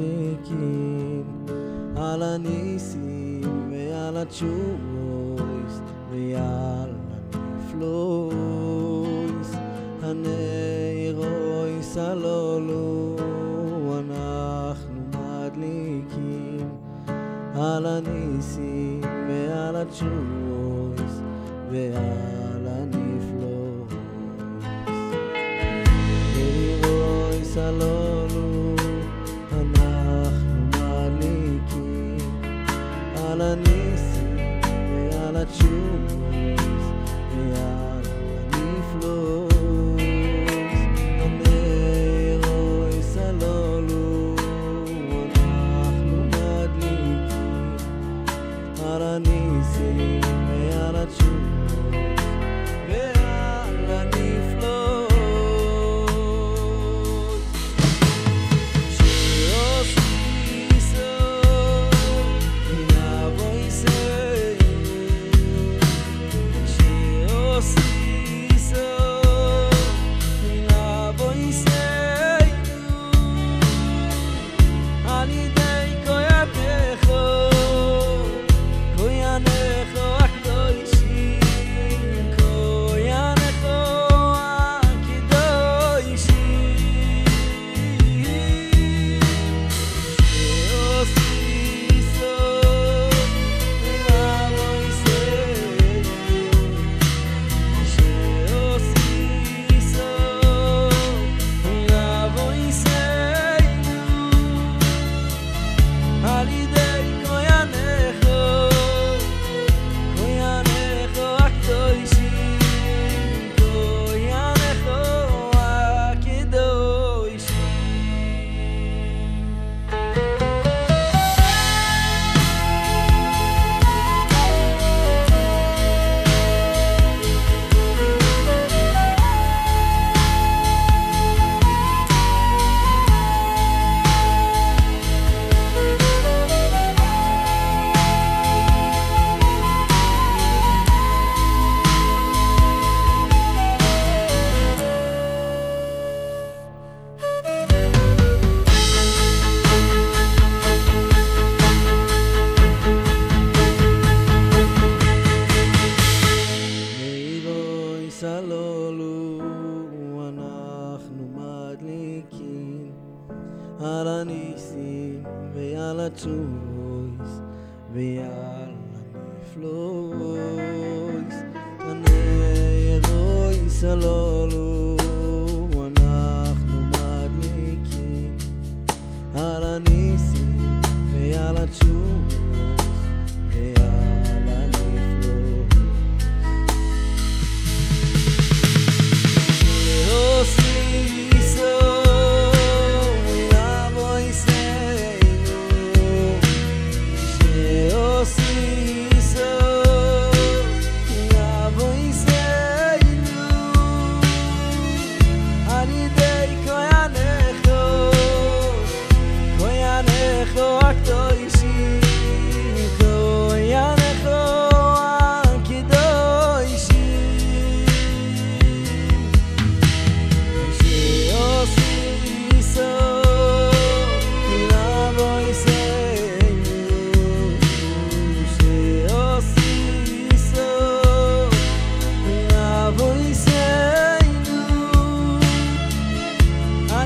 צדיקים, על הניסים ועל התשובות ועל הנפלויס, הנאירויס הלולו, אנחנו מדליקים, על הניסים ועל התשובות ועל solid Aranisi, Veala Tuvois, Veala Niflois, Ane Eloi Salolu, Anachnu Madniki, Aranisi, Veala Tuvois,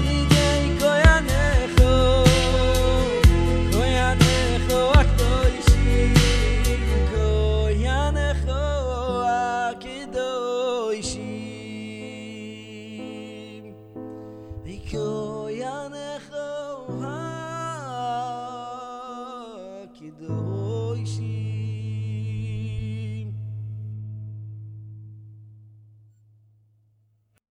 money